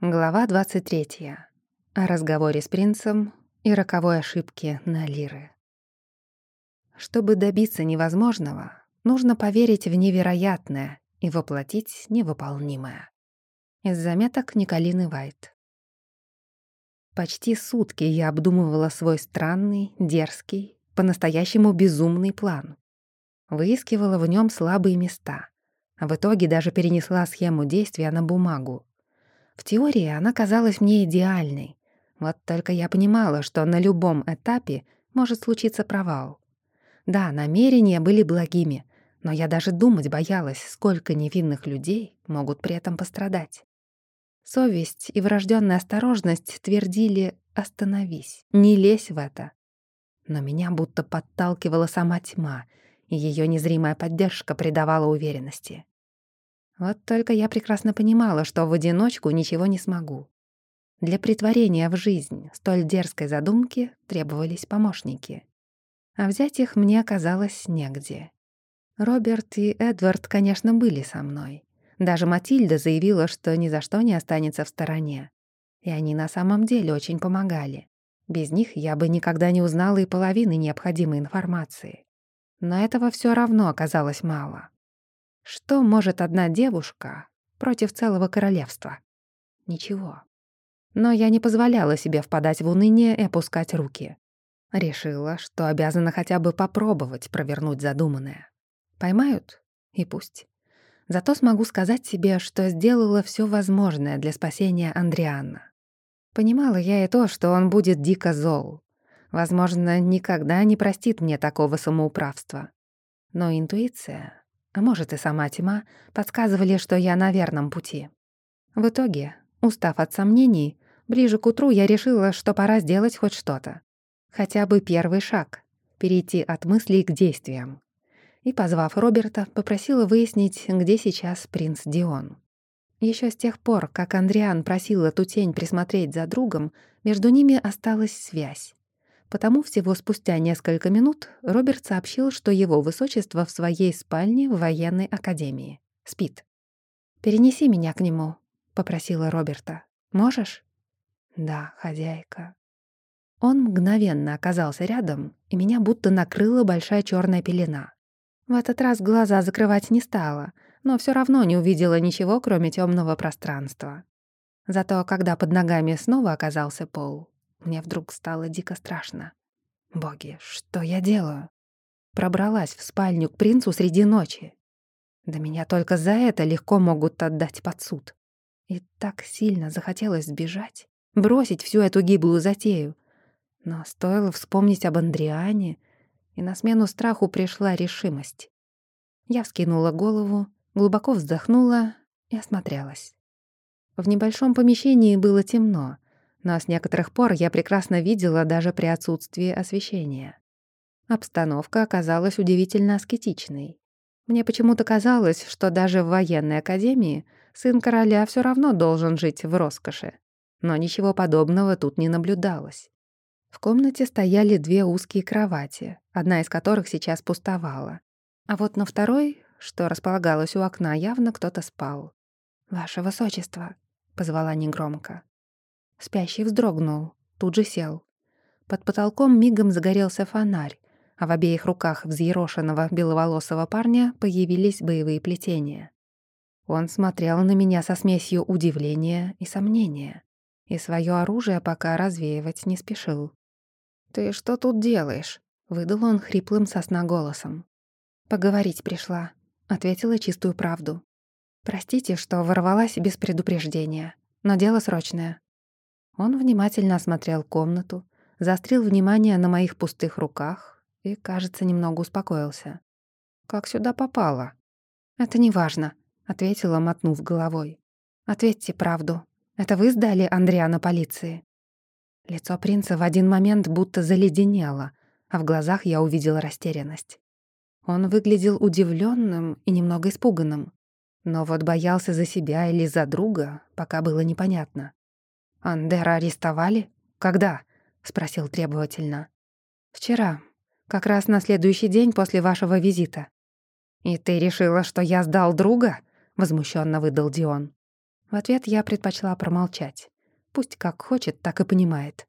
Глава 23. О разговоре с принцем и роковой ошибке на лиры. Чтобы добиться невозможного, нужно поверить в невероятное и воплотить невыполнимое. Из заметок Николины Вайт. Почти сутки я обдумывала свой странный, дерзкий, по-настоящему безумный план. Выискивала в нем слабые места, а в итоге даже перенесла схему действия на бумагу. В теории она казалась мне идеальной. Вот только я понимала, что на любом этапе может случиться провал. Да, намерения были благими, но я даже думать боялась, сколько невинных людей могут при этом пострадать. Совесть и врожденная осторожность твердили «остановись, не лезь в это». Но меня будто подталкивала сама тьма, и ее незримая поддержка придавала уверенности. Вот только я прекрасно понимала, что в одиночку ничего не смогу. Для притворения в жизнь столь дерзкой задумки требовались помощники. А взять их мне оказалось негде. Роберт и Эдвард, конечно, были со мной. Даже Матильда заявила, что ни за что не останется в стороне. И они на самом деле очень помогали. Без них я бы никогда не узнала и половины необходимой информации. Но этого все равно оказалось мало. Что может одна девушка против целого королевства? Ничего. Но я не позволяла себе впадать в уныние и опускать руки. Решила, что обязана хотя бы попробовать провернуть задуманное. Поймают? И пусть. Зато смогу сказать себе, что сделала все возможное для спасения Андрианна. Понимала я и то, что он будет дико зол. Возможно, никогда не простит мне такого самоуправства. Но интуиция а может и сама тьма, подсказывали, что я на верном пути. В итоге, устав от сомнений, ближе к утру я решила, что пора сделать хоть что-то. Хотя бы первый шаг — перейти от мыслей к действиям. И, позвав Роберта, попросила выяснить, где сейчас принц Дион. Еще с тех пор, как Андриан просил эту тень присмотреть за другом, между ними осталась связь. Потому всего спустя несколько минут Роберт сообщил, что его высочество в своей спальне в военной академии. Спит. «Перенеси меня к нему», — попросила Роберта. «Можешь?» «Да, хозяйка». Он мгновенно оказался рядом, и меня будто накрыла большая черная пелена. В этот раз глаза закрывать не стала, но все равно не увидела ничего, кроме темного пространства. Зато когда под ногами снова оказался пол, мне вдруг стало дико страшно. Боги, что я делаю? Пробралась в спальню к принцу среди ночи. Да меня только за это легко могут отдать под суд. И так сильно захотелось сбежать, бросить всю эту гиблую затею. Но стоило вспомнить об Андриане, и на смену страху пришла решимость. Я вскинула голову, глубоко вздохнула и осмотрелась. В небольшом помещении было темно, но с некоторых пор я прекрасно видела даже при отсутствии освещения. Обстановка оказалась удивительно аскетичной. Мне почему-то казалось, что даже в военной академии сын короля все равно должен жить в роскоши. Но ничего подобного тут не наблюдалось. В комнате стояли две узкие кровати, одна из которых сейчас пустовала. А вот на второй, что располагалась у окна, явно кто-то спал. «Ваше высочество», — позвала негромко. Спящий вздрогнул, тут же сел. Под потолком мигом загорелся фонарь, а в обеих руках взъерошенного беловолосого парня появились боевые плетения. Он смотрел на меня со смесью удивления и сомнения, и свое оружие пока развеивать не спешил. «Ты что тут делаешь?» — выдал он хриплым сосна голосом. «Поговорить пришла», — ответила чистую правду. «Простите, что ворвалась без предупреждения, но дело срочное. Он внимательно осмотрел комнату, заострил внимание на моих пустых руках и, кажется, немного успокоился. «Как сюда попало?» «Это не важно», — ответила, мотнув головой. «Ответьте правду. Это вы сдали Андриана полиции?» Лицо принца в один момент будто заледенело, а в глазах я увидела растерянность. Он выглядел удивленным и немного испуганным, но вот боялся за себя или за друга, пока было непонятно. «Андера арестовали? Когда?» — спросил требовательно. «Вчера. Как раз на следующий день после вашего визита». «И ты решила, что я сдал друга?» — возмущенно выдал Дион. В ответ я предпочла промолчать. Пусть как хочет, так и понимает.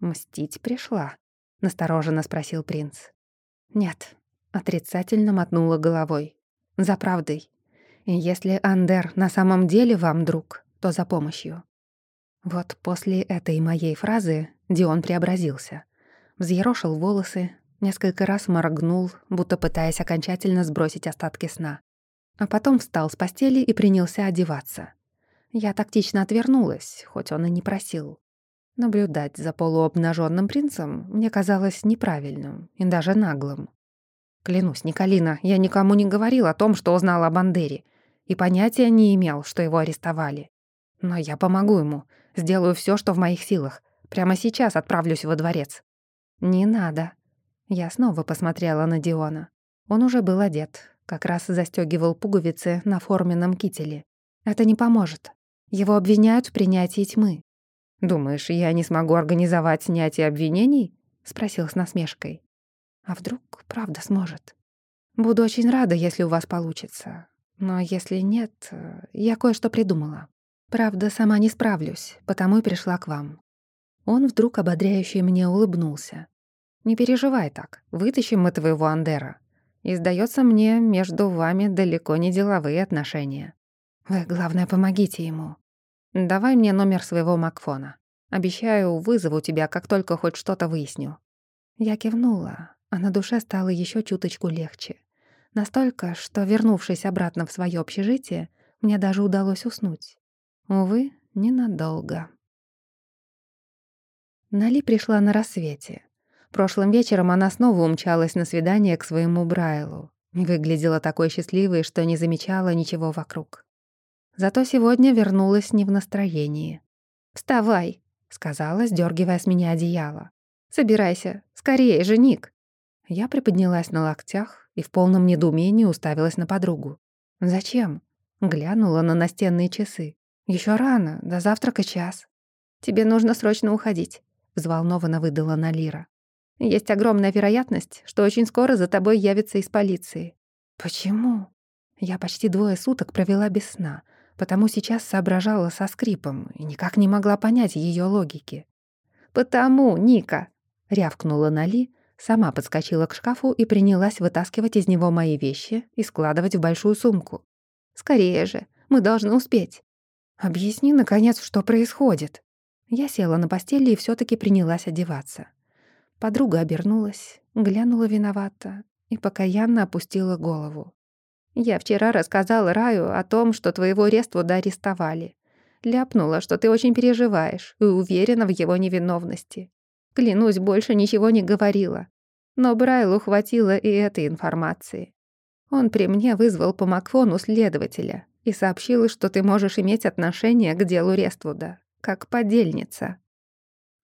«Мстить пришла?» — настороженно спросил принц. «Нет», — отрицательно мотнула головой. «За правдой. И если Андер на самом деле вам друг, то за помощью». Вот после этой моей фразы Дион преобразился. Взъерошил волосы, несколько раз моргнул, будто пытаясь окончательно сбросить остатки сна. А потом встал с постели и принялся одеваться. Я тактично отвернулась, хоть он и не просил. Наблюдать за полуобнаженным принцем мне казалось неправильным и даже наглым. Клянусь, Николина, я никому не говорил о том, что узнал о Бандере, и понятия не имел, что его арестовали. Но я помогу ему, сделаю все, что в моих силах. Прямо сейчас отправлюсь во дворец. Не надо. Я снова посмотрела на Диона. Он уже был одет, как раз застегивал пуговицы на форменном кителе. Это не поможет. Его обвиняют в принятии тьмы. «Думаешь, я не смогу организовать снятие обвинений?» — спросил с насмешкой. «А вдруг правда сможет? Буду очень рада, если у вас получится. Но если нет, я кое-что придумала. Правда, сама не справлюсь, потому и пришла к вам». Он вдруг ободряюще мне улыбнулся. «Не переживай так, вытащим мы твоего Андера. И, сдается мне, между вами далеко не деловые отношения. Вы, главное, помогите ему. Давай мне номер своего Макфона. Обещаю, вызову тебя, как только хоть что-то выясню». Я кивнула, а на душе стало еще чуточку легче. Настолько, что, вернувшись обратно в свое общежитие, мне даже удалось уснуть. Увы, ненадолго. Нали пришла на рассвете. Прошлым вечером она снова умчалась на свидание к своему Брайлу. Выглядела такой счастливой, что не замечала ничего вокруг. Зато сегодня вернулась не в настроении. «Вставай», — сказала, сдергивая с меня одеяло. «Собирайся, скорее, женик». Я приподнялась на локтях и в полном недоумении уставилась на подругу. «Зачем?» Глянула на настенные часы. Еще рано, до завтрака час. Тебе нужно срочно уходить», — взволнованно выдала Налира. «Есть огромная вероятность, что очень скоро за тобой явится из полиции». «Почему?» Я почти двое суток провела без сна, потому сейчас соображала со скрипом и никак не могла понять ее логики. «Потому, Ника!» — рявкнула Нали, сама подскочила к шкафу и принялась вытаскивать из него мои вещи и складывать в большую сумку. «Скорее же, мы должны успеть!» «Объясни, наконец, что происходит!» Я села на постели и все таки принялась одеваться. Подруга обернулась, глянула виновато и покаянно опустила голову. Я вчера рассказала Раю о том, что твоего Рествуда арестовали. Ляпнула, что ты очень переживаешь и уверена в его невиновности. Клянусь, больше ничего не говорила. Но Брайлу хватило и этой информации. Он при мне вызвал по Макфону следователя и сообщил, что ты можешь иметь отношение к делу Рествуда, как подельница.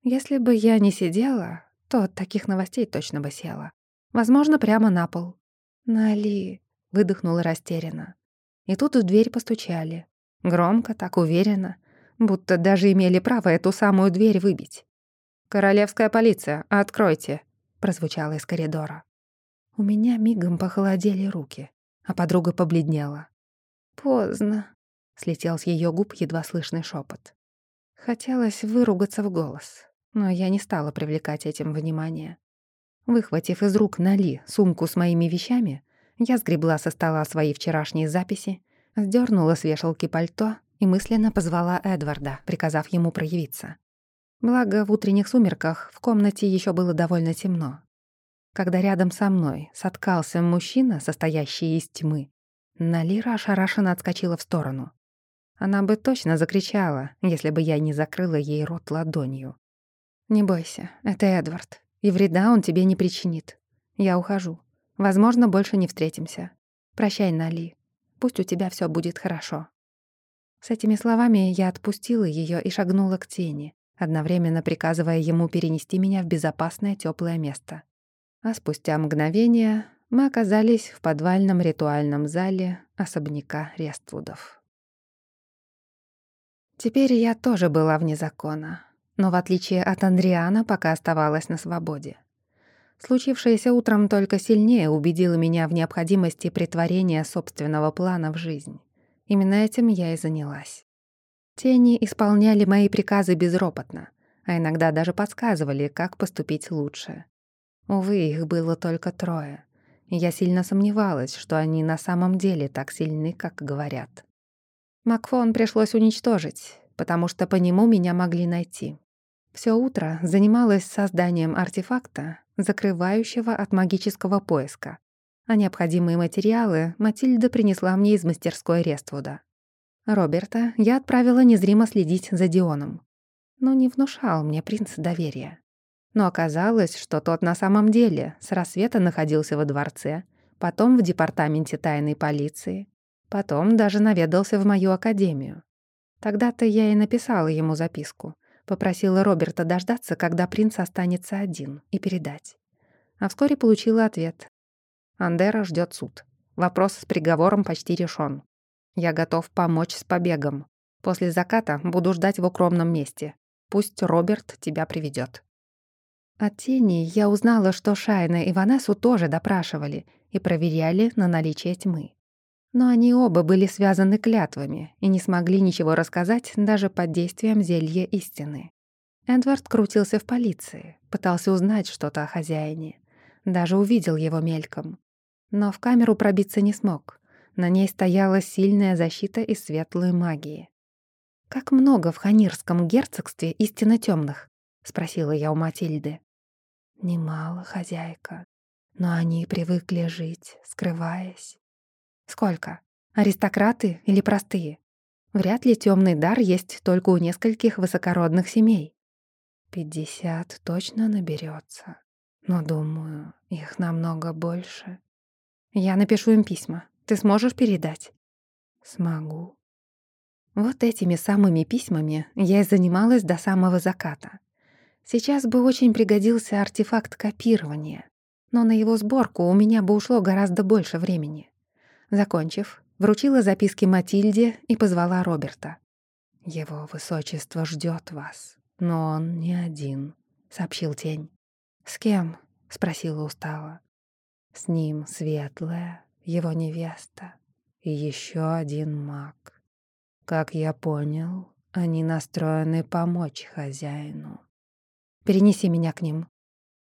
Если бы я не сидела, то от таких новостей точно бы села. Возможно, прямо на пол. Нали, выдохнула растерянно. И тут в дверь постучали. Громко, так уверенно, будто даже имели право эту самую дверь выбить. «Королевская полиция, откройте!» — прозвучало из коридора. У меня мигом похолодели руки, а подруга побледнела. «Поздно», — слетел с ее губ едва слышный шепот. Хотелось выругаться в голос, но я не стала привлекать этим внимание. Выхватив из рук Нали сумку с моими вещами, я сгребла со стола свои вчерашние записи, сдернула с вешалки пальто и мысленно позвала Эдварда, приказав ему проявиться. Благо, в утренних сумерках в комнате еще было довольно темно. Когда рядом со мной соткался мужчина, состоящий из тьмы, Налира ошарашенно отскочила в сторону. Она бы точно закричала, если бы я не закрыла ей рот ладонью. «Не бойся, это Эдвард, и вреда он тебе не причинит. Я ухожу. Возможно, больше не встретимся. Прощай, Нали. Пусть у тебя все будет хорошо». С этими словами я отпустила ее и шагнула к тени, одновременно приказывая ему перенести меня в безопасное теплое место. А спустя мгновение мы оказались в подвальном ритуальном зале особняка Рествудов. Теперь я тоже была вне закона, но в отличие от Андриана пока оставалась на свободе. Случившееся утром только сильнее убедило меня в необходимости притворения собственного плана в жизнь. Именно этим я и занялась. Тени исполняли мои приказы безропотно, а иногда даже подсказывали, как поступить лучше. Увы, их было только трое. Я сильно сомневалась, что они на самом деле так сильны, как говорят. Макфон пришлось уничтожить, потому что по нему меня могли найти. Всё утро занималась созданием артефакта, закрывающего от магического поиска. А необходимые материалы Матильда принесла мне из мастерской Рествуда. Роберта я отправила незримо следить за Дионом. Но не внушал мне принц доверия. Но оказалось, что тот на самом деле с рассвета находился во дворце, потом в департаменте тайной полиции, потом даже наведался в мою академию. Тогда-то я и написала ему записку, Попросила Роберта дождаться, когда принц останется один, и передать. А вскоре получила ответ. Андера ждет суд. Вопрос с приговором почти решен. Я готов помочь с побегом. После заката буду ждать в укромном месте. Пусть Роберт тебя приведет. От тени я узнала, что Шайна и Ванессу тоже допрашивали и проверяли на наличие тьмы. Но они оба были связаны клятвами и не смогли ничего рассказать даже под действием зелья истины. Эдвард крутился в полиции, пытался узнать что-то о хозяине. Даже увидел его мельком. Но в камеру пробиться не смог. На ней стояла сильная защита из светлой магии. «Как много в Ханирском герцогстве истинно тёмных?» — спросила я у Матильды. «Немало, хозяйка, но они привыкли жить, скрываясь. Сколько? Аристократы или простые? Вряд ли темный дар есть только у нескольких высокородных семей. Пятьдесят точно наберется, но, думаю, их намного больше. Я напишу им письма. Ты сможешь передать? Смогу. Вот этими самыми письмами я и занималась до самого заката. Сейчас бы очень пригодился артефакт копирования, но на его сборку у меня бы ушло гораздо больше времени. Закончив, вручила записки Матильде и позвала Роберта. «Его высочество ждет вас, но он не один», — сообщил тень. «С кем?» — спросила устало. «С ним светлая, его невеста, и еще один маг. Как я понял, они настроены помочь хозяину. Перенеси меня к ним».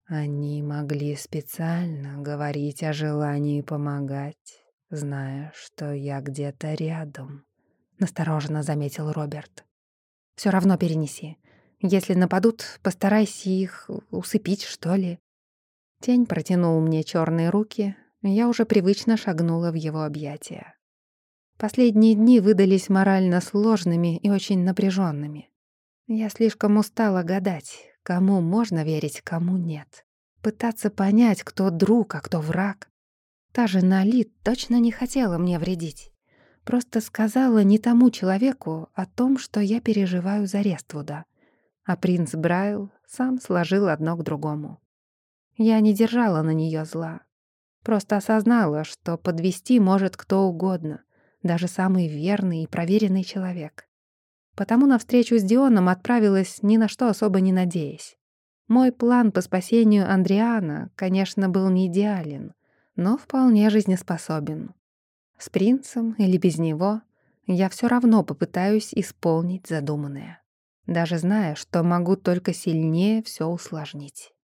Они могли специально говорить о желании помогать, зная, что я где-то рядом», — настороженно заметил Роберт. Все равно перенеси. Если нападут, постарайся их усыпить, что ли». Тень протянул мне черные руки, я уже привычно шагнула в его объятия. Последние дни выдались морально сложными и очень напряженными. Я слишком устала гадать, кому можно верить, кому нет. Пытаться понять, кто друг, а кто враг. Та же Нали точно не хотела мне вредить. Просто сказала не тому человеку о том, что я переживаю за Рествуда. А принц Брайл сам сложил одно к другому. Я не держала на нее зла. Просто осознала, что подвести может кто угодно, даже самый верный и проверенный человек. Потому на встречу с Дионом отправилась ни на что особо не надеясь. Мой план по спасению Андриана, конечно, был не идеален, но вполне жизнеспособен. С принцем или без него я все равно попытаюсь исполнить задуманное, даже зная, что могу только сильнее все усложнить.